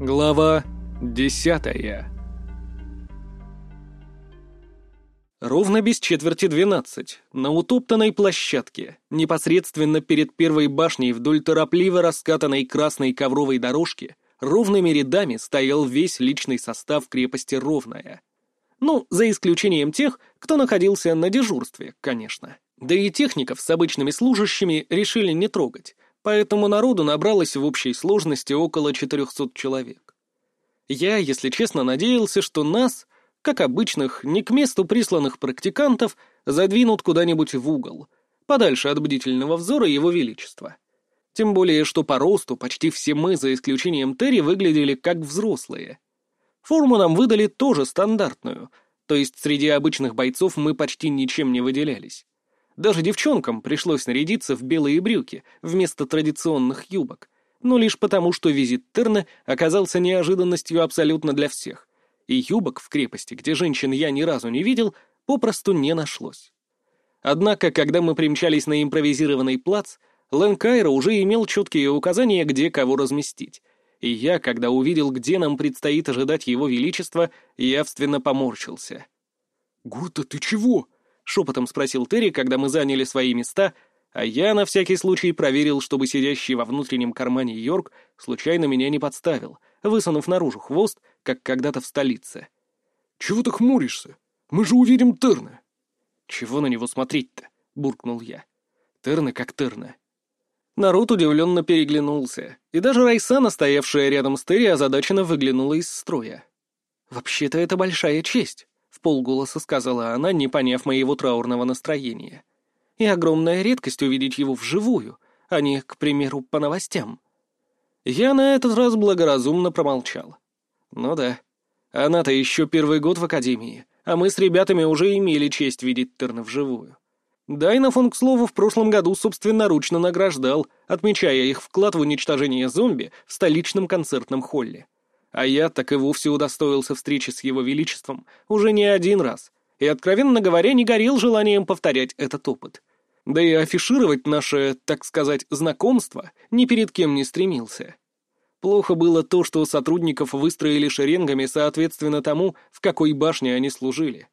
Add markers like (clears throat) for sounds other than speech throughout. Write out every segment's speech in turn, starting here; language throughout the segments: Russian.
Глава десятая Ровно без четверти двенадцать, на утоптанной площадке, непосредственно перед первой башней вдоль торопливо раскатанной красной ковровой дорожки, ровными рядами стоял весь личный состав крепости Ровная. Ну, за исключением тех, кто находился на дежурстве, конечно. Да и техников с обычными служащими решили не трогать, поэтому народу набралось в общей сложности около 400 человек. Я, если честно, надеялся, что нас как обычных, не к месту присланных практикантов, задвинут куда-нибудь в угол, подальше от бдительного взора Его Величества. Тем более, что по росту почти все мы, за исключением Терри, выглядели как взрослые. Форму нам выдали тоже стандартную, то есть среди обычных бойцов мы почти ничем не выделялись. Даже девчонкам пришлось нарядиться в белые брюки вместо традиционных юбок, но лишь потому, что визит Терна оказался неожиданностью абсолютно для всех и юбок в крепости, где женщин я ни разу не видел, попросту не нашлось. Однако, когда мы примчались на импровизированный плац, Лэн Кайра уже имел четкие указания, где кого разместить, и я, когда увидел, где нам предстоит ожидать его величества, явственно поморщился. «Гурта, ты чего?» — шепотом спросил Терри, когда мы заняли свои места, а я на всякий случай проверил, чтобы сидящий во внутреннем кармане Йорк случайно меня не подставил — высунув наружу хвост, как когда-то в столице. «Чего ты хмуришься? Мы же увидим Терна!» «Чего на него смотреть-то?» — буркнул я. «Терна как Терна». Народ удивленно переглянулся, и даже Райсана, стоявшая рядом с Терри, озадаченно выглянула из строя. «Вообще-то это большая честь», — в сказала она, не поняв моего траурного настроения. «И огромная редкость увидеть его вживую, а не, к примеру, по новостям». Я на этот раз благоразумно промолчал. Ну да, она-то еще первый год в академии, а мы с ребятами уже имели честь видеть Терна вживую. Дайнов он, к слову, в прошлом году собственноручно награждал, отмечая их вклад в уничтожение зомби в столичном концертном холле. А я так и вовсе удостоился встречи с его величеством уже не один раз, и, откровенно говоря, не горел желанием повторять этот опыт. Да и афишировать наше, так сказать, знакомство ни перед кем не стремился. Плохо было то, что сотрудников выстроили шеренгами соответственно тому, в какой башне они служили.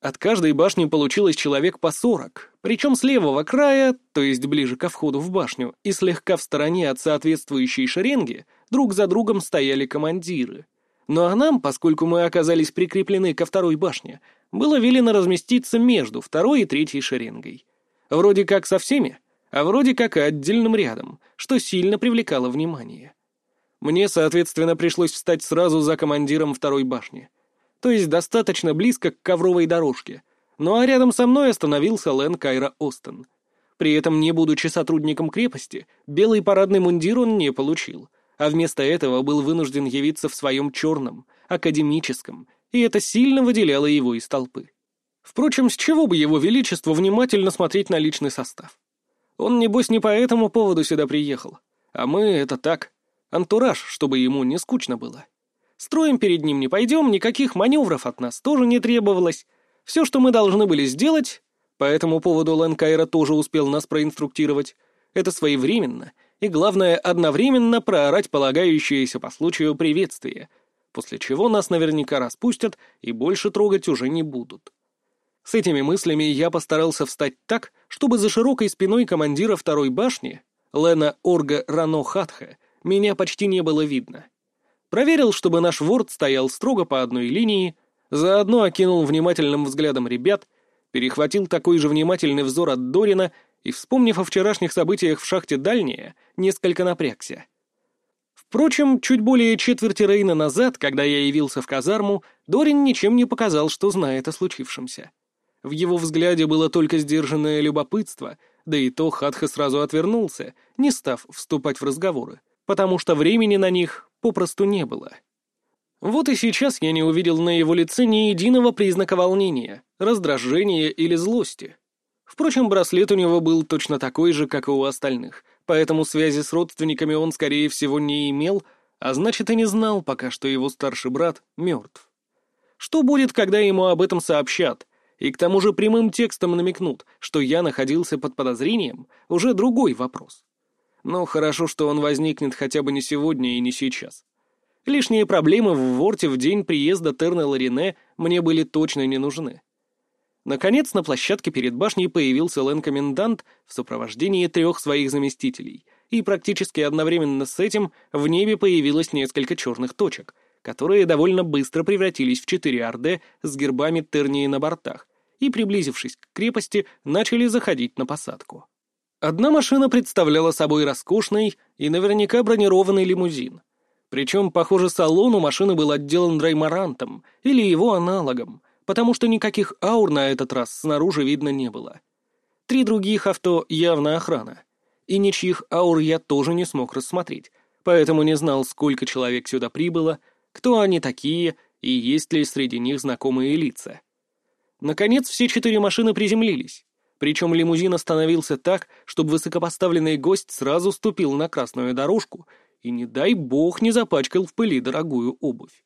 От каждой башни получилось человек по сорок, причем с левого края, то есть ближе ко входу в башню, и слегка в стороне от соответствующей шеренги, друг за другом стояли командиры. Ну а нам, поскольку мы оказались прикреплены ко второй башне, было велено разместиться между второй и третьей шеренгой. Вроде как со всеми, а вроде как и отдельным рядом, что сильно привлекало внимание. Мне, соответственно, пришлось встать сразу за командиром второй башни. То есть достаточно близко к ковровой дорожке. Ну а рядом со мной остановился Лэн Кайра Остен. При этом, не будучи сотрудником крепости, белый парадный мундир он не получил, а вместо этого был вынужден явиться в своем черном, академическом, и это сильно выделяло его из толпы. Впрочем, с чего бы его величество внимательно смотреть на личный состав? Он, небось, не по этому поводу сюда приехал. А мы — это так, антураж, чтобы ему не скучно было. Строим перед ним не пойдем, никаких маневров от нас тоже не требовалось. Все, что мы должны были сделать, по этому поводу Лэн Кайра тоже успел нас проинструктировать, это своевременно и, главное, одновременно проорать полагающееся по случаю приветствие, после чего нас наверняка распустят и больше трогать уже не будут. С этими мыслями я постарался встать так, чтобы за широкой спиной командира второй башни, Лена Орга Рано Хатха, меня почти не было видно. Проверил, чтобы наш ворд стоял строго по одной линии, заодно окинул внимательным взглядом ребят, перехватил такой же внимательный взор от Дорина и, вспомнив о вчерашних событиях в шахте Дальняя, несколько напрягся. Впрочем, чуть более четверти Рейна назад, когда я явился в казарму, Дорин ничем не показал, что знает о случившемся. В его взгляде было только сдержанное любопытство, да и то Хатха сразу отвернулся, не став вступать в разговоры, потому что времени на них попросту не было. Вот и сейчас я не увидел на его лице ни единого признака волнения, раздражения или злости. Впрочем, браслет у него был точно такой же, как и у остальных, поэтому связи с родственниками он, скорее всего, не имел, а значит и не знал пока, что его старший брат мертв. Что будет, когда ему об этом сообщат, и к тому же прямым текстом намекнут, что я находился под подозрением, уже другой вопрос. Но хорошо, что он возникнет хотя бы не сегодня и не сейчас. Лишние проблемы в Ворте в день приезда Терна Ларине мне были точно не нужны. Наконец, на площадке перед башней появился Лэн-комендант в сопровождении трех своих заместителей, и практически одновременно с этим в небе появилось несколько черных точек, которые довольно быстро превратились в четыре орды с гербами Тернии на бортах, и, приблизившись к крепости, начали заходить на посадку. Одна машина представляла собой роскошный и наверняка бронированный лимузин. Причем, похоже, салон у машины был отделан драймарантом или его аналогом, потому что никаких аур на этот раз снаружи видно не было. Три других авто явно охрана. И ничьих аур я тоже не смог рассмотреть, поэтому не знал, сколько человек сюда прибыло, кто они такие и есть ли среди них знакомые лица. Наконец, все четыре машины приземлились. Причем лимузин остановился так, чтобы высокопоставленный гость сразу ступил на красную дорожку и, не дай бог, не запачкал в пыли дорогую обувь.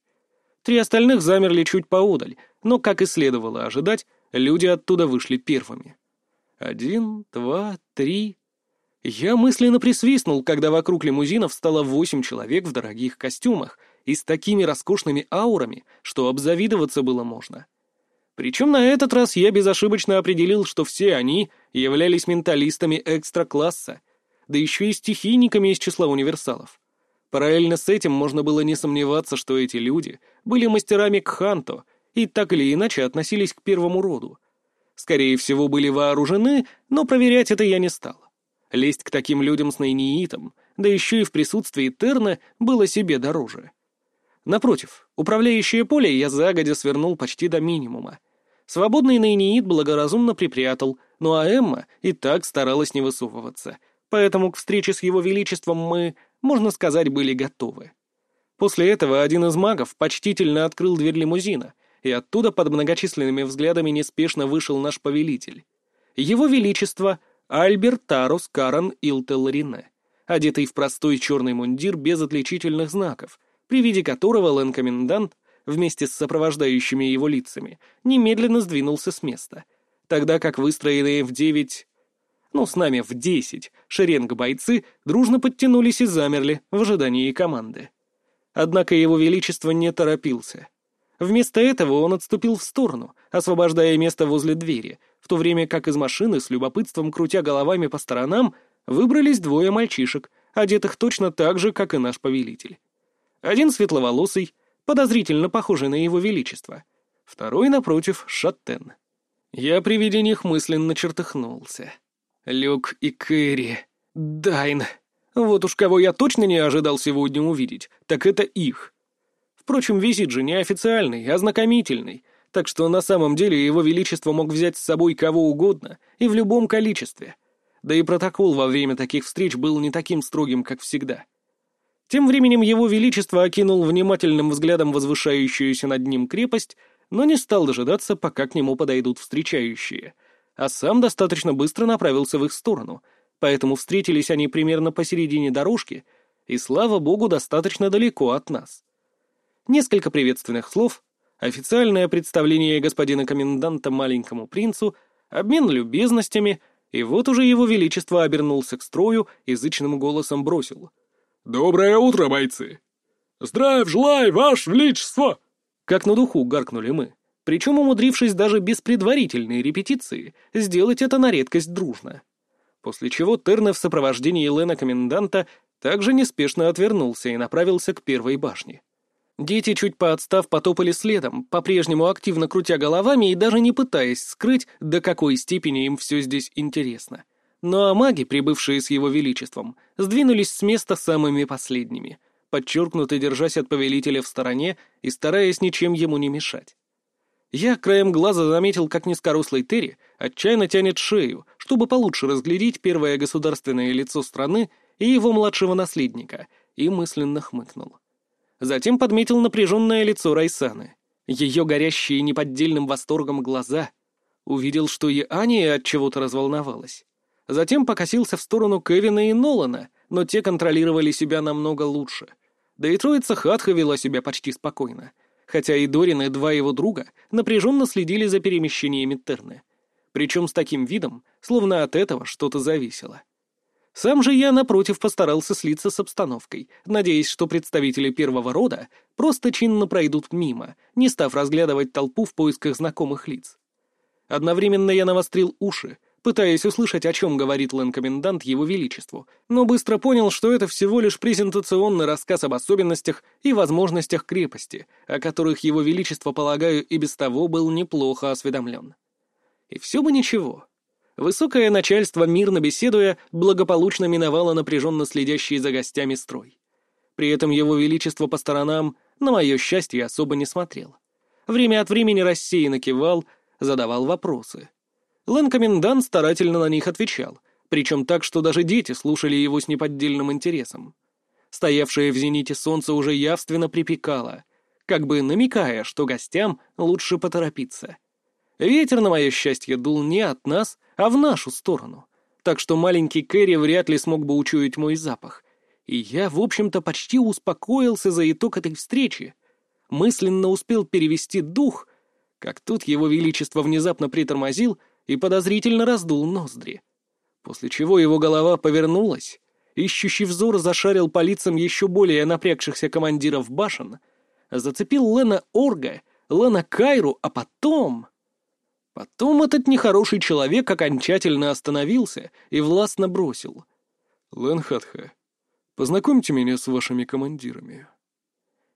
Три остальных замерли чуть поодаль, но, как и следовало ожидать, люди оттуда вышли первыми. Один, два, три. Я мысленно присвистнул, когда вокруг лимузинов стало восемь человек в дорогих костюмах и с такими роскошными аурами, что обзавидоваться было можно. Причем на этот раз я безошибочно определил, что все они являлись менталистами экстра-класса, да еще и стихийниками из числа универсалов. Параллельно с этим можно было не сомневаться, что эти люди были мастерами Кханто и так или иначе относились к первому роду. Скорее всего, были вооружены, но проверять это я не стал. Лезть к таким людям с Найниитом, да еще и в присутствии Терна, было себе дороже. Напротив, управляющее поле я загодя свернул почти до минимума. Свободный Найниит благоразумно припрятал, ну а Эмма и так старалась не высовываться, поэтому к встрече с его величеством мы можно сказать, были готовы. После этого один из магов почтительно открыл дверь лимузина, и оттуда под многочисленными взглядами неспешно вышел наш повелитель. Его Величество Альберт Тарус Каран Илтелларине, одетый в простой черный мундир без отличительных знаков, при виде которого лэн-комендант вместе с сопровождающими его лицами немедленно сдвинулся с места, тогда как выстроенные в девять ну, с нами в десять, шеренга бойцы дружно подтянулись и замерли в ожидании команды. Однако его величество не торопился. Вместо этого он отступил в сторону, освобождая место возле двери, в то время как из машины, с любопытством крутя головами по сторонам, выбрались двое мальчишек, одетых точно так же, как и наш повелитель. Один светловолосый, подозрительно похожий на его величество, второй, напротив, шаттен. Я при виде них мысленно чертыхнулся. Люк и Кэрри. Дайн. Вот уж кого я точно не ожидал сегодня увидеть, так это их. Впрочем, визит же не официальный, а знакомительный, так что на самом деле его величество мог взять с собой кого угодно и в любом количестве. Да и протокол во время таких встреч был не таким строгим, как всегда. Тем временем его величество окинул внимательным взглядом возвышающуюся над ним крепость, но не стал дожидаться, пока к нему подойдут встречающие — а сам достаточно быстро направился в их сторону, поэтому встретились они примерно посередине дорожки, и, слава богу, достаточно далеко от нас. Несколько приветственных слов, официальное представление господина коменданта маленькому принцу, обмен любезностями, и вот уже его величество обернулся к строю и зычным голосом бросил. «Доброе утро, бойцы!» «Здравия желаю, ваше величество!» Как на духу гаркнули мы причем умудрившись даже без предварительной репетиции сделать это на редкость дружно. После чего Терна в сопровождении Лена-коменданта также неспешно отвернулся и направился к первой башне. Дети, чуть поотстав, потопали следом, по-прежнему активно крутя головами и даже не пытаясь скрыть, до какой степени им все здесь интересно. Ну а маги, прибывшие с его величеством, сдвинулись с места самыми последними, подчеркнуто держась от повелителя в стороне и стараясь ничем ему не мешать. Я краем глаза заметил, как низкорослый Терри отчаянно тянет шею, чтобы получше разглядеть первое государственное лицо страны и его младшего наследника, и мысленно хмыкнул. Затем подметил напряженное лицо Райсаны, ее горящие неподдельным восторгом глаза. Увидел, что и Аня от чего-то разволновалась. Затем покосился в сторону Кевина и Нолана, но те контролировали себя намного лучше. Да и троица Хатха вела себя почти спокойно — хотя и Дорин, и два его друга напряженно следили за перемещениями Терны. Причем с таким видом, словно от этого что-то зависело. Сам же я, напротив, постарался слиться с обстановкой, надеясь, что представители первого рода просто чинно пройдут мимо, не став разглядывать толпу в поисках знакомых лиц. Одновременно я навострил уши, пытаясь услышать, о чем говорит лэн-комендант Его Величеству, но быстро понял, что это всего лишь презентационный рассказ об особенностях и возможностях крепости, о которых Его Величество, полагаю, и без того был неплохо осведомлен. И все бы ничего. Высокое начальство, мирно беседуя, благополучно миновало напряженно следящий за гостями строй. При этом Его Величество по сторонам, на мое счастье, особо не смотрел. Время от времени рассеянно кивал, задавал вопросы. Лэн-комендант старательно на них отвечал, причем так, что даже дети слушали его с неподдельным интересом. Стоявшее в зените солнце уже явственно припекало, как бы намекая, что гостям лучше поторопиться. Ветер, на мое счастье, дул не от нас, а в нашу сторону, так что маленький Кэрри вряд ли смог бы учуять мой запах. И я, в общем-то, почти успокоился за итог этой встречи. Мысленно успел перевести дух, как тут его величество внезапно притормозил и подозрительно раздул ноздри. После чего его голова повернулась, ищущий взор зашарил по лицам еще более напрягшихся командиров башен, зацепил Лена Орга, Лена Кайру, а потом... Потом этот нехороший человек окончательно остановился и властно бросил. «Лэн Хатха, познакомьте меня с вашими командирами».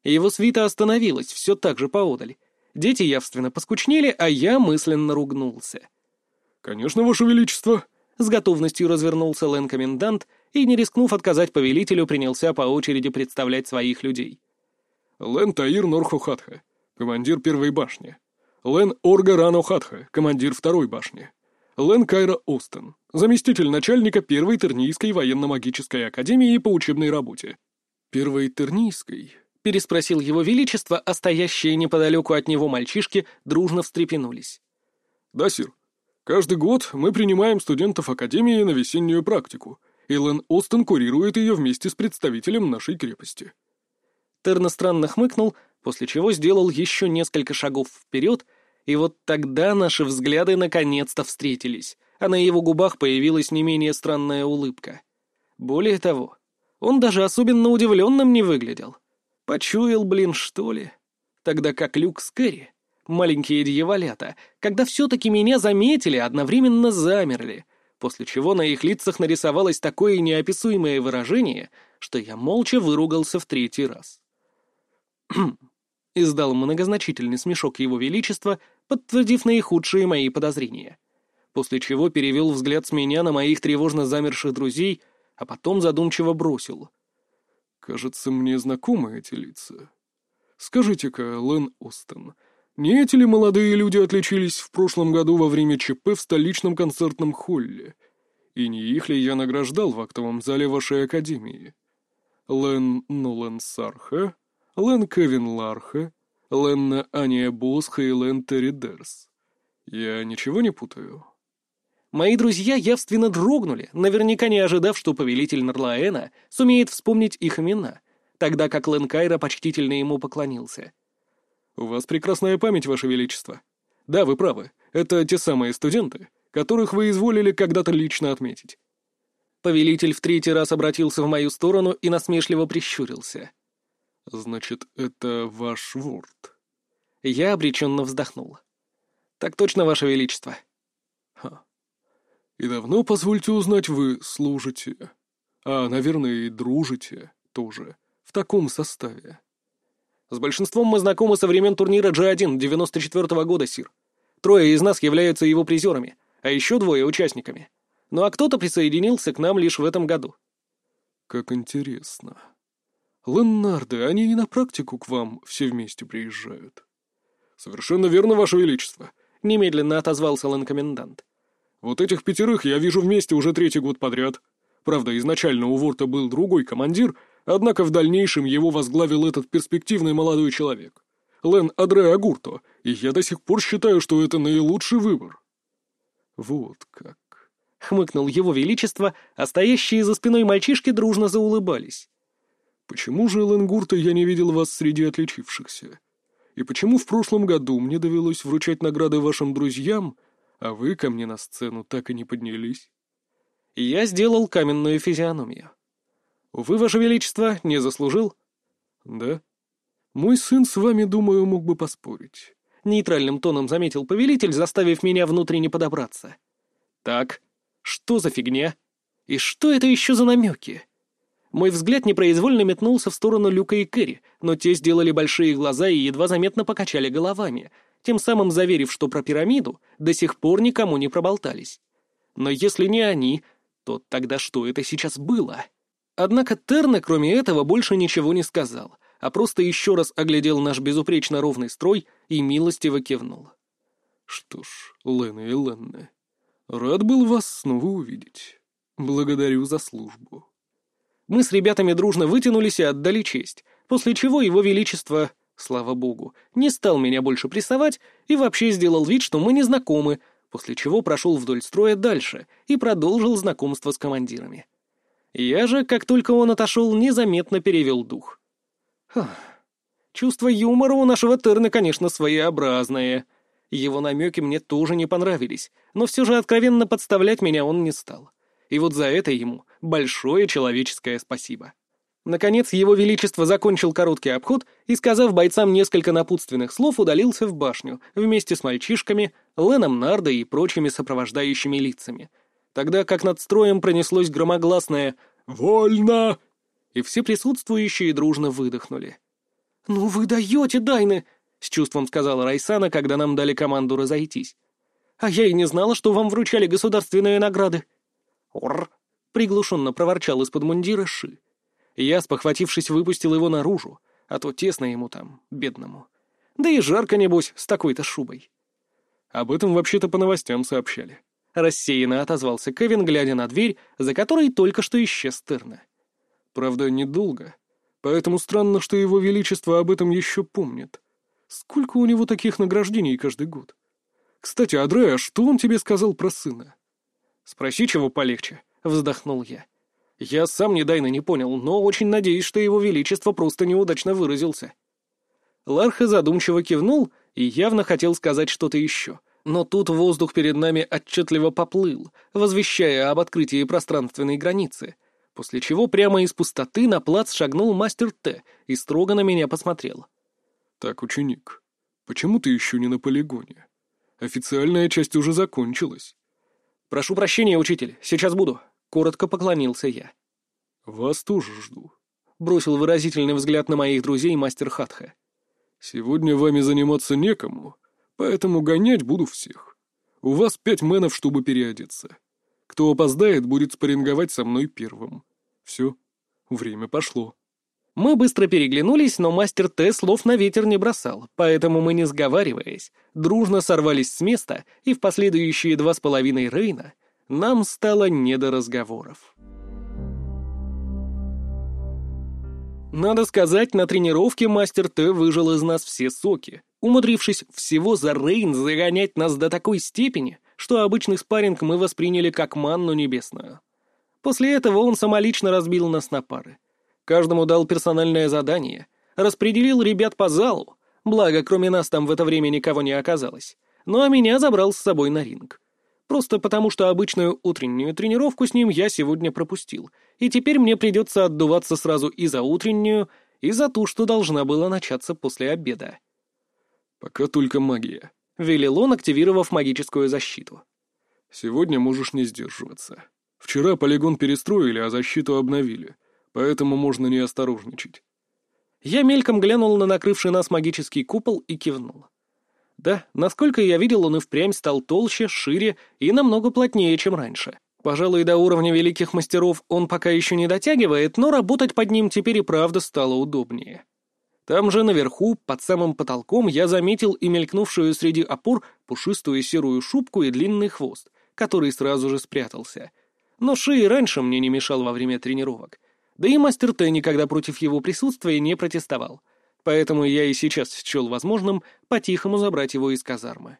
Его свита остановилась все так же поодаль. Дети явственно поскучнели, а я мысленно ругнулся. «Конечно, ваше величество!» С готовностью развернулся Лэн-комендант и, не рискнув отказать повелителю, принялся по очереди представлять своих людей. «Лэн Таир Норхухатха, командир первой башни. Лэн Орга Рано Хатха, командир второй башни. Лэн Кайра Остен, заместитель начальника Первой Тернийской военно-магической академии по учебной работе. «Первой Тернийской?» — переспросил его величество, а стоящие неподалеку от него мальчишки дружно встрепенулись. «Да, сир. Каждый год мы принимаем студентов академии на весеннюю практику, и Лэн Остен курирует ее вместе с представителем нашей крепости». Терна странно хмыкнул, после чего сделал еще несколько шагов вперед и вот тогда наши взгляды наконец-то встретились, а на его губах появилась не менее странная улыбка. Более того, он даже особенно удивленным не выглядел. Почуял, блин, что ли? Тогда как Люк с Кэрри, маленькие дьяволята, когда все-таки меня заметили, одновременно замерли, после чего на их лицах нарисовалось такое неописуемое выражение, что я молча выругался в третий раз. (clears throat) Издал многозначительный смешок его величества, подтвердив наихудшие мои подозрения. После чего перевел взгляд с меня на моих тревожно замерших друзей, а потом задумчиво бросил. «Кажется, мне знакомы эти лица. Скажите-ка, Лэн Остен, не эти ли молодые люди отличились в прошлом году во время ЧП в столичном концертном холле? И не их ли я награждал в актовом зале вашей академии? Лэн Нолан Сарха, Лэн Кевин Ларха, Ленна Ания Босха и Лен Терридерс. Я ничего не путаю?» Мои друзья явственно дрогнули, наверняка не ожидав, что повелитель Нарлаэна сумеет вспомнить их имена, тогда как Лен Кайра почтительно ему поклонился. «У вас прекрасная память, Ваше Величество. Да, вы правы, это те самые студенты, которых вы изволили когда-то лично отметить». Повелитель в третий раз обратился в мою сторону и насмешливо прищурился. «Значит, это ваш ворд?» Я обреченно вздохнул. «Так точно, Ваше Величество». «Ха. И давно, позвольте узнать, вы служите? А, наверное, и дружите тоже, в таком составе?» «С большинством мы знакомы со времен турнира G1 94 -го года, Сир. Трое из нас являются его призерами, а еще двое — участниками. Ну а кто-то присоединился к нам лишь в этом году». «Как интересно», «Леннарды, они и на практику к вам все вместе приезжают». «Совершенно верно, Ваше Величество», — немедленно отозвался лен-комендант. «Вот этих пятерых я вижу вместе уже третий год подряд. Правда, изначально у Ворта был другой командир, однако в дальнейшем его возглавил этот перспективный молодой человек. Лен Адре Агурто, и я до сих пор считаю, что это наилучший выбор». «Вот как», — хмыкнул его величество, а стоящие за спиной мальчишки дружно заулыбались. Почему же, Эленгурта, я не видел вас среди отличившихся? И почему в прошлом году мне довелось вручать награды вашим друзьям, а вы ко мне на сцену так и не поднялись?» Я сделал каменную физиономию. «Увы, Ваше Величество, не заслужил?» «Да? Мой сын с вами, думаю, мог бы поспорить». Нейтральным тоном заметил повелитель, заставив меня внутренне подобраться. «Так, что за фигня? И что это еще за намеки?» Мой взгляд непроизвольно метнулся в сторону Люка и Кэрри, но те сделали большие глаза и едва заметно покачали головами, тем самым заверив, что про пирамиду до сих пор никому не проболтались. Но если не они, то тогда что это сейчас было? Однако Терна, кроме этого, больше ничего не сказал, а просто еще раз оглядел наш безупречно ровный строй и милостиво кивнул. «Что ж, Лена и Ленна, рад был вас снова увидеть. Благодарю за службу». Мы с ребятами дружно вытянулись и отдали честь, после чего его величество, слава богу, не стал меня больше прессовать и вообще сделал вид, что мы не знакомы, после чего прошел вдоль строя дальше и продолжил знакомство с командирами. Я же, как только он отошел, незаметно перевел дух. Фух. Чувство юмора у нашего Терна, конечно, своеобразное. Его намеки мне тоже не понравились, но все же откровенно подставлять меня он не стал. И вот за это ему большое человеческое спасибо. Наконец, его величество закончил короткий обход и, сказав бойцам несколько напутственных слов, удалился в башню вместе с мальчишками, Леном Нардо и прочими сопровождающими лицами — тогда как над строем пронеслось громогласное «Вольно!» и все присутствующие дружно выдохнули. «Ну вы даете, Дайны!» — с чувством сказала Райсана, когда нам дали команду разойтись. «А я и не знала, что вам вручали государственные награды». «Орр!» — приглушенно проворчал из-под мундира Ши. Я, спохватившись, выпустил его наружу, а то тесно ему там, бедному. Да и жарко, небось, с такой-то шубой. Об этом вообще-то по новостям сообщали. Рассеянно отозвался Кевин, глядя на дверь, за которой только что исчез Терна. Правда, недолго. Поэтому странно, что его величество об этом еще помнит. Сколько у него таких награждений каждый год? Кстати, Адреа, что он тебе сказал про сына? Спроси, чего полегче, вздохнул я. Я сам недавно не понял, но очень надеюсь, что его величество просто неудачно выразился. Ларха задумчиво кивнул и явно хотел сказать что-то еще, но тут воздух перед нами отчетливо поплыл, возвещая об открытии пространственной границы, после чего прямо из пустоты на плац шагнул мастер Т и строго на меня посмотрел. «Так, ученик, почему ты еще не на полигоне? Официальная часть уже закончилась». «Прошу прощения, учитель, сейчас буду», — коротко поклонился я. «Вас тоже жду», — бросил выразительный взгляд на моих друзей мастер Хатха. «Сегодня вами заниматься некому, Поэтому гонять буду всех. У вас пять мэнов, чтобы переодеться. Кто опоздает, будет спарринговать со мной первым. Все, время пошло. Мы быстро переглянулись, но мастер Т слов на ветер не бросал, поэтому мы, не сговариваясь, дружно сорвались с места, и в последующие два с половиной Рейна нам стало не до разговоров. Надо сказать, на тренировке мастер Т выжил из нас все соки, умудрившись всего за Рейн загонять нас до такой степени, что обычный спарринг мы восприняли как манну небесную. После этого он самолично разбил нас на пары. Каждому дал персональное задание, распределил ребят по залу, благо кроме нас там в это время никого не оказалось, ну а меня забрал с собой на ринг. Просто потому, что обычную утреннюю тренировку с ним я сегодня пропустил, и теперь мне придется отдуваться сразу и за утреннюю, и за ту, что должна была начаться после обеда. «Пока только магия», — велел он, активировав магическую защиту. «Сегодня можешь не сдерживаться. Вчера полигон перестроили, а защиту обновили, поэтому можно не осторожничать». Я мельком глянул на накрывший нас магический купол и кивнул. Да, насколько я видел, он и впрямь стал толще, шире и намного плотнее, чем раньше. Пожалуй, до уровня великих мастеров он пока еще не дотягивает, но работать под ним теперь и правда стало удобнее. Там же наверху, под самым потолком, я заметил и мелькнувшую среди опор пушистую серую шубку и длинный хвост, который сразу же спрятался. Но Ши раньше мне не мешал во время тренировок. Да и мастер Т никогда против его присутствия не протестовал. Поэтому я и сейчас счел возможным по-тихому забрать его из казармы.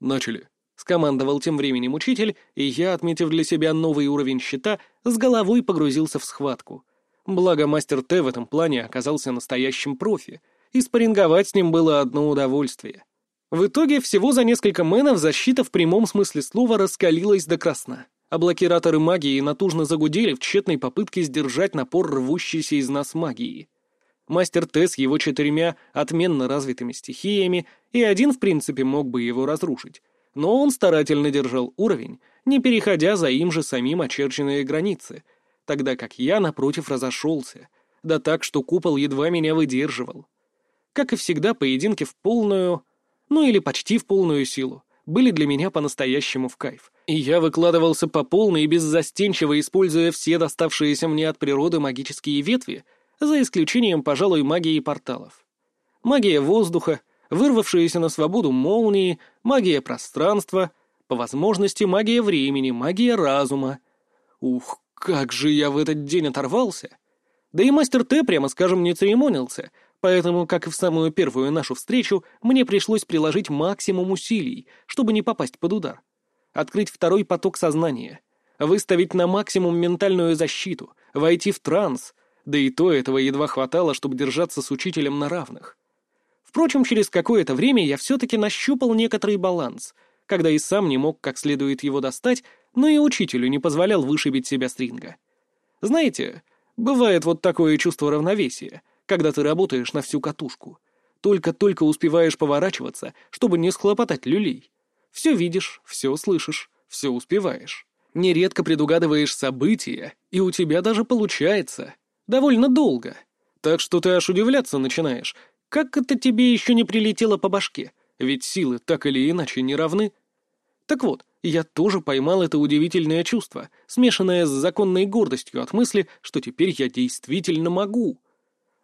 «Начали», — скомандовал тем временем учитель, и я, отметив для себя новый уровень щита, с головой погрузился в схватку — Благо, мастер Т в этом плане оказался настоящим профи, и спарринговать с ним было одно удовольствие. В итоге всего за несколько мэнов защита в прямом смысле слова раскалилась до красна. а блокираторы магии натужно загудели в тщетной попытке сдержать напор рвущейся из нас магии. Мастер Т с его четырьмя отменно развитыми стихиями, и один, в принципе, мог бы его разрушить. Но он старательно держал уровень, не переходя за им же самим очерченные границы, тогда как я, напротив, разошелся, да так, что купол едва меня выдерживал. Как и всегда, поединки в полную, ну или почти в полную силу, были для меня по-настоящему в кайф. И я выкладывался по полной и беззастенчиво, используя все доставшиеся мне от природы магические ветви — за исключением, пожалуй, магии порталов. Магия воздуха, вырвавшиеся на свободу молнии, магия пространства, по возможности магия времени, магия разума. Ух, как же я в этот день оторвался! Да и мастер Т, прямо скажем, не церемонился, поэтому, как и в самую первую нашу встречу, мне пришлось приложить максимум усилий, чтобы не попасть под удар. Открыть второй поток сознания, выставить на максимум ментальную защиту, войти в транс, да и то этого едва хватало, чтобы держаться с учителем на равных. Впрочем, через какое-то время я все-таки нащупал некоторый баланс, когда и сам не мог как следует его достать, но и учителю не позволял вышибить себя стринга. Знаете, бывает вот такое чувство равновесия, когда ты работаешь на всю катушку. Только-только успеваешь поворачиваться, чтобы не схлопотать люлей. Все видишь, все слышишь, все успеваешь. Нередко предугадываешь события, и у тебя даже получается — Довольно долго. Так что ты аж удивляться начинаешь. Как это тебе еще не прилетело по башке? Ведь силы так или иначе не равны. Так вот, я тоже поймал это удивительное чувство, смешанное с законной гордостью от мысли, что теперь я действительно могу.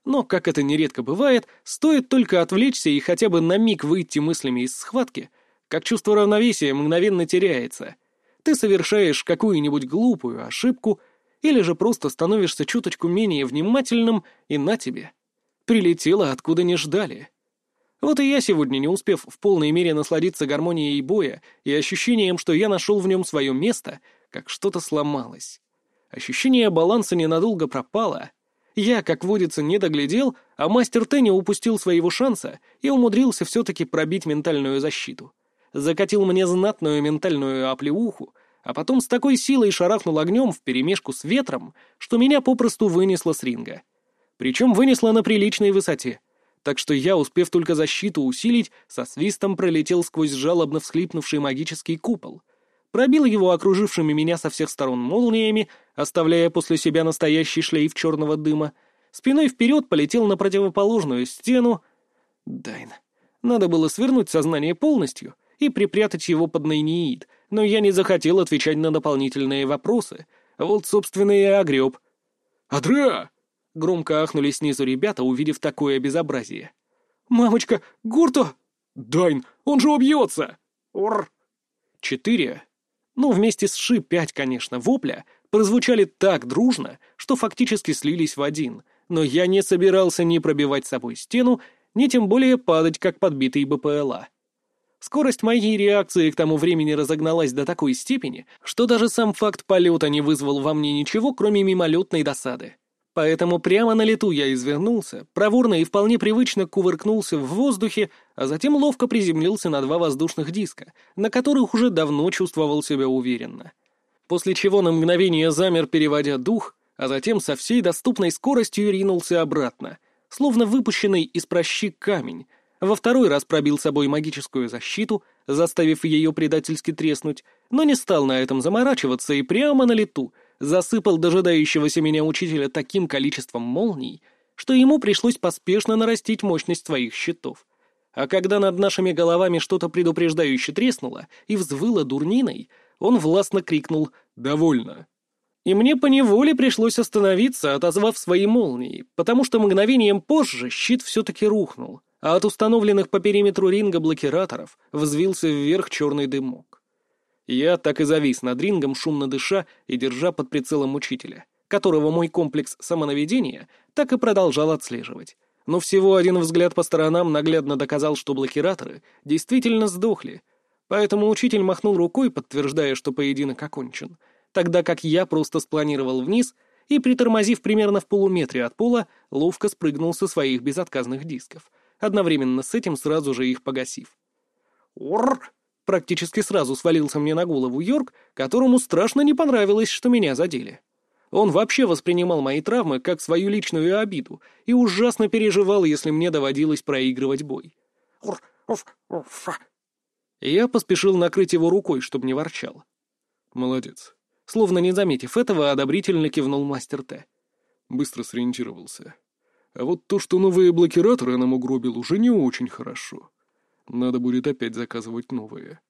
Но, как это нередко бывает, стоит только отвлечься и хотя бы на миг выйти мыслями из схватки, как чувство равновесия мгновенно теряется. Ты совершаешь какую-нибудь глупую ошибку — или же просто становишься чуточку менее внимательным, и на тебе. Прилетело, откуда не ждали. Вот и я сегодня, не успев в полной мере насладиться гармонией боя и ощущением, что я нашел в нем свое место, как что-то сломалось. Ощущение баланса ненадолго пропало. Я, как водится, не доглядел, а мастер Тенни упустил своего шанса и умудрился все-таки пробить ментальную защиту. Закатил мне знатную ментальную оплеуху, а потом с такой силой шарахнул огнем вперемешку с ветром, что меня попросту вынесло с ринга. Причем вынесло на приличной высоте, так что я, успев только защиту усилить, со свистом пролетел сквозь жалобно всхлипнувший магический купол, пробил его окружившими меня со всех сторон молниями, оставляя после себя настоящий шлейф черного дыма, спиной вперед полетел на противоположную стену. Дайн, надо было свернуть сознание полностью и припрятать его под Найниид, но я не захотел отвечать на дополнительные вопросы. Вот, собственно, и огреб. «Адреа!» — громко ахнули снизу ребята, увидев такое безобразие. «Мамочка, Гурто!» «Дайн, он же убьется!» «Ур!» Четыре, ну, вместе с Ши пять, конечно, вопля, прозвучали так дружно, что фактически слились в один, но я не собирался ни пробивать собой стену, ни тем более падать, как подбитый БПЛА. Скорость моей реакции к тому времени разогналась до такой степени, что даже сам факт полета не вызвал во мне ничего, кроме мимолетной досады. Поэтому прямо на лету я извернулся, проворно и вполне привычно кувыркнулся в воздухе, а затем ловко приземлился на два воздушных диска, на которых уже давно чувствовал себя уверенно. После чего на мгновение замер, переводя дух, а затем со всей доступной скоростью ринулся обратно, словно выпущенный из прощи камень, во второй раз пробил собой магическую защиту, заставив ее предательски треснуть, но не стал на этом заморачиваться и прямо на лету засыпал дожидающегося меня учителя таким количеством молний, что ему пришлось поспешно нарастить мощность своих щитов. А когда над нашими головами что-то предупреждающе треснуло и взвыло дурниной, он властно крикнул «Довольно!». И мне поневоле пришлось остановиться, отозвав свои молнии, потому что мгновением позже щит все-таки рухнул — а от установленных по периметру ринга блокираторов взвился вверх черный дымок. Я так и завис над рингом, шумно дыша и держа под прицелом учителя, которого мой комплекс самонаведения так и продолжал отслеживать. Но всего один взгляд по сторонам наглядно доказал, что блокираторы действительно сдохли, поэтому учитель махнул рукой, подтверждая, что поединок окончен, тогда как я просто спланировал вниз и, притормозив примерно в полуметре от пола, ловко спрыгнул со своих безотказных дисков — одновременно с этим сразу же их погасив. «Ур!» Практически сразу свалился мне на голову Йорк, которому страшно не понравилось, что меня задели. Он вообще воспринимал мои травмы как свою личную обиду и ужасно переживал, если мне доводилось проигрывать бой. Я поспешил накрыть его рукой, чтобы не ворчал. «Молодец». Словно не заметив этого, одобрительно кивнул мастер Т. Быстро сориентировался. А вот то, что новые блокираторы нам угробил, уже не очень хорошо. Надо будет опять заказывать новые.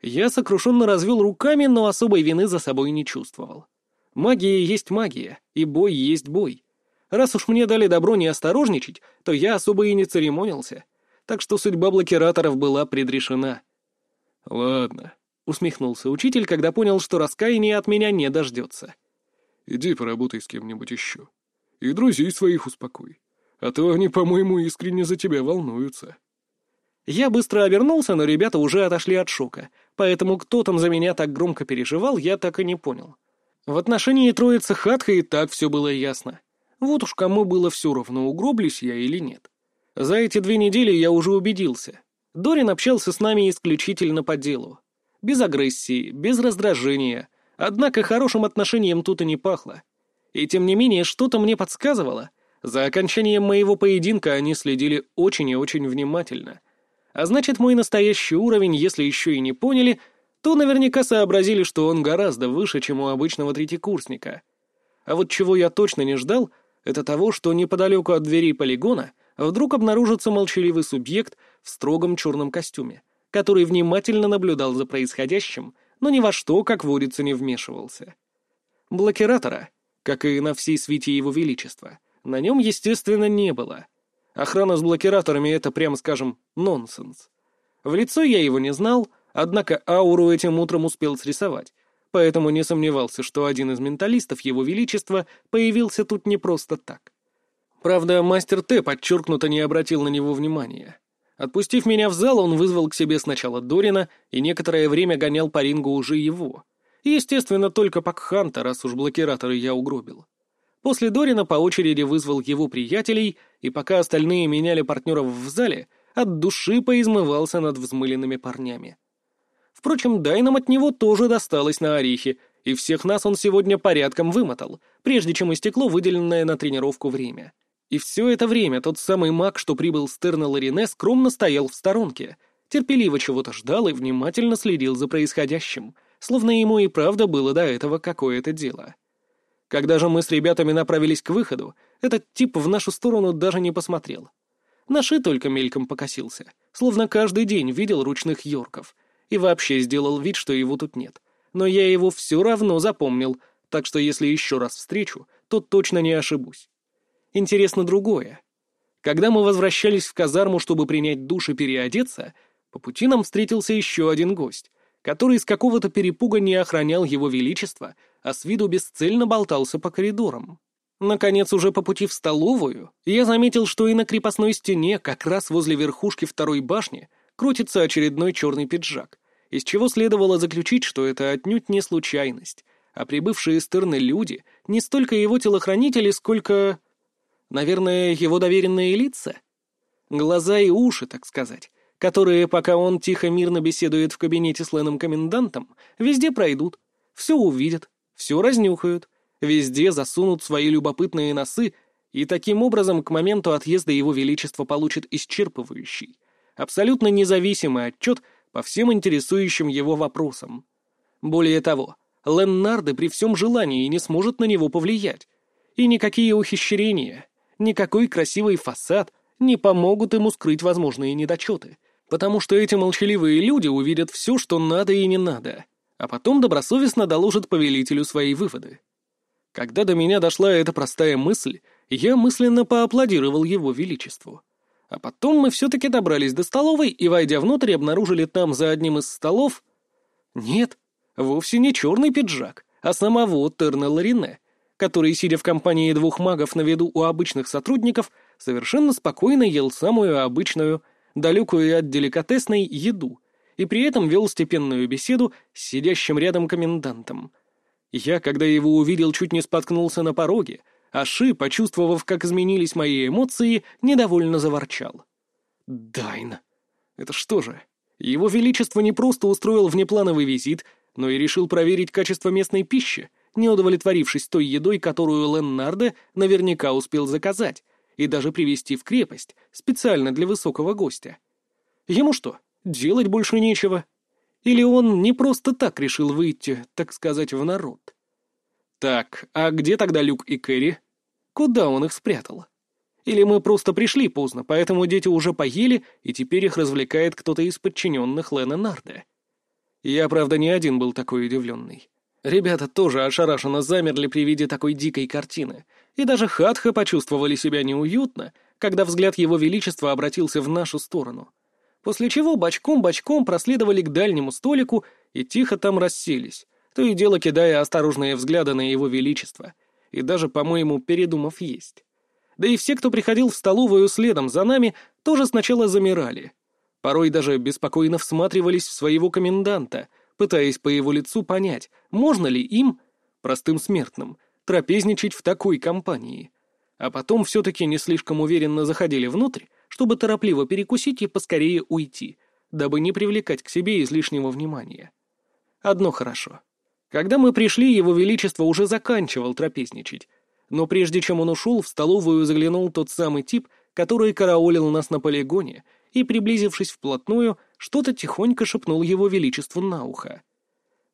Я сокрушенно развел руками, но особой вины за собой не чувствовал. Магия есть магия, и бой есть бой. Раз уж мне дали добро не осторожничать, то я особо и не церемонился. Так что судьба блокираторов была предрешена. «Ладно», — усмехнулся учитель, когда понял, что раскаяния от меня не дождется. «Иди поработай с кем-нибудь еще. И друзей своих успокой. А то они, по-моему, искренне за тебя волнуются». Я быстро обернулся, но ребята уже отошли от шока, поэтому кто там за меня так громко переживал, я так и не понял. В отношении троицы Хатха и так все было ясно. Вот уж кому было все равно, угроблюсь я или нет. За эти две недели я уже убедился. Дорин общался с нами исключительно по делу. Без агрессии, без раздражения. Однако хорошим отношением тут и не пахло. И тем не менее, что-то мне подсказывало. За окончанием моего поединка они следили очень и очень внимательно — а значит, мой настоящий уровень, если еще и не поняли, то наверняка сообразили, что он гораздо выше, чем у обычного третьекурсника. А вот чего я точно не ждал, это того, что неподалеку от дверей полигона вдруг обнаружится молчаливый субъект в строгом черном костюме, который внимательно наблюдал за происходящим, но ни во что, как водится, не вмешивался. Блокиратора, как и на всей свете его величества, на нем, естественно, не было — Охрана с блокираторами — это, прямо скажем, нонсенс. В лицо я его не знал, однако ауру этим утром успел срисовать, поэтому не сомневался, что один из менталистов Его Величества появился тут не просто так. Правда, мастер Т подчеркнуто не обратил на него внимания. Отпустив меня в зал, он вызвал к себе сначала Дорина и некоторое время гонял по рингу уже его. естественно, только Пакханта, раз уж блокираторы я угробил. После Дорина по очереди вызвал его приятелей, и пока остальные меняли партнеров в зале, от души поизмывался над взмыленными парнями. Впрочем, Дайнам от него тоже досталось на орехи, и всех нас он сегодня порядком вымотал, прежде чем истекло выделенное на тренировку время. И все это время тот самый маг, что прибыл с Терна Ларине, скромно стоял в сторонке, терпеливо чего-то ждал и внимательно следил за происходящим, словно ему и правда было до этого какое-то дело. Когда же мы с ребятами направились к выходу, этот тип в нашу сторону даже не посмотрел. Наши только мельком покосился, словно каждый день видел ручных йорков, и вообще сделал вид, что его тут нет. Но я его все равно запомнил, так что если еще раз встречу, то точно не ошибусь. Интересно другое. Когда мы возвращались в казарму, чтобы принять душ и переодеться, по пути нам встретился еще один гость, который из какого-то перепуга не охранял его величество, а с виду бесцельно болтался по коридорам. Наконец, уже по пути в столовую, я заметил, что и на крепостной стене, как раз возле верхушки второй башни, крутится очередной черный пиджак, из чего следовало заключить, что это отнюдь не случайность, а прибывшие из люди не столько его телохранители, сколько... Наверное, его доверенные лица? Глаза и уши, так сказать, которые, пока он тихо-мирно беседует в кабинете с Леном комендантом, везде пройдут, все увидят, все разнюхают, везде засунут свои любопытные носы, и таким образом к моменту отъезда Его Величества получит исчерпывающий, абсолютно независимый отчет по всем интересующим его вопросам. Более того, Леннарды при всем желании не сможет на него повлиять, и никакие ухищрения, никакой красивый фасад не помогут ему скрыть возможные недочеты, потому что эти молчаливые люди увидят все, что надо и не надо, а потом добросовестно доложит повелителю свои выводы. Когда до меня дошла эта простая мысль, я мысленно поаплодировал его величеству. А потом мы все-таки добрались до столовой и, войдя внутрь, обнаружили там за одним из столов... Нет, вовсе не черный пиджак, а самого Терна Ларине, который, сидя в компании двух магов на виду у обычных сотрудников, совершенно спокойно ел самую обычную, далекую от деликатесной, еду, и при этом вел степенную беседу с сидящим рядом комендантом. Я, когда его увидел, чуть не споткнулся на пороге, а Ши, почувствовав, как изменились мои эмоции, недовольно заворчал. «Дайна! Это что же, Его Величество не просто устроил внеплановый визит, но и решил проверить качество местной пищи, не удовлетворившись той едой, которую Леннарде наверняка успел заказать, и даже привезти в крепость, специально для высокого гостя. Ему что, делать больше нечего? Или он не просто так решил выйти, так сказать, в народ? Так, а где тогда Люк и Кэрри? Куда он их спрятал? Или мы просто пришли поздно, поэтому дети уже поели, и теперь их развлекает кто-то из подчиненных Лена Нарда? Я, правда, не один был такой удивленный. Ребята тоже ошарашенно замерли при виде такой дикой картины, и даже Хатха почувствовали себя неуютно, когда взгляд его величества обратился в нашу сторону. После чего бочком-бочком проследовали к дальнему столику и тихо там расселись, то и дело кидая осторожные взгляды на его величество, и даже, по-моему, передумав есть. Да и все, кто приходил в столовую следом за нами, тоже сначала замирали. Порой даже беспокойно всматривались в своего коменданта, пытаясь по его лицу понять, можно ли им, простым смертным, трапезничать в такой компании. А потом все-таки не слишком уверенно заходили внутрь, чтобы торопливо перекусить и поскорее уйти, дабы не привлекать к себе излишнего внимания. Одно хорошо. Когда мы пришли, его величество уже заканчивал трапезничать, но прежде чем он ушел, в столовую заглянул тот самый тип, который караулил нас на полигоне, и, приблизившись вплотную, что-то тихонько шепнул его величеству на ухо.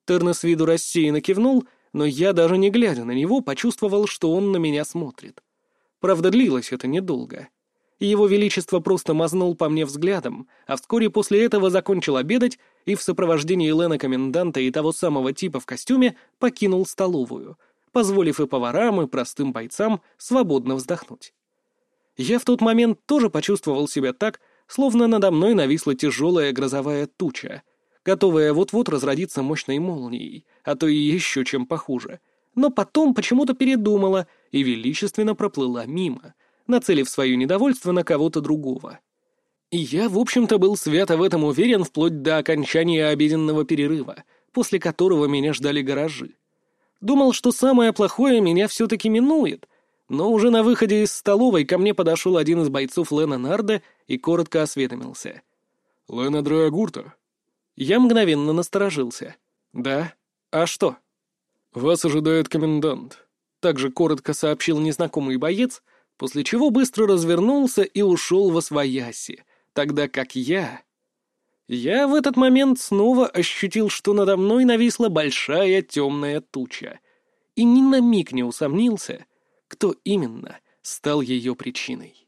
Терна с виду рассеянно кивнул, но я, даже не глядя на него, почувствовал, что он на меня смотрит. Правда, длилось это недолго. Его Величество просто мазнул по мне взглядом, а вскоре после этого закончил обедать и в сопровождении Лена Коменданта и того самого типа в костюме покинул столовую — позволив и поварам, и простым бойцам свободно вздохнуть. Я в тот момент тоже почувствовал себя так, словно надо мной нависла тяжелая грозовая туча, готовая вот-вот разродиться мощной молнией, а то и еще чем похуже. Но потом почему-то передумала и величественно проплыла мимо, нацелив свое недовольство на кого-то другого. И я, в общем-то, был свято в этом уверен вплоть до окончания обеденного перерыва, после которого меня ждали гаражи. Думал, что самое плохое меня все-таки минует, но уже на выходе из столовой ко мне подошел один из бойцов Лена Нарда и коротко осведомился. «Лена Драгурта?» Я мгновенно насторожился. «Да? А что?» «Вас ожидает комендант», — также коротко сообщил незнакомый боец, после чего быстро развернулся и ушел во свояси, тогда как я я в этот момент снова ощутил, что надо мной нависла большая темная туча, и ни на миг не усомнился, кто именно стал ее причиной.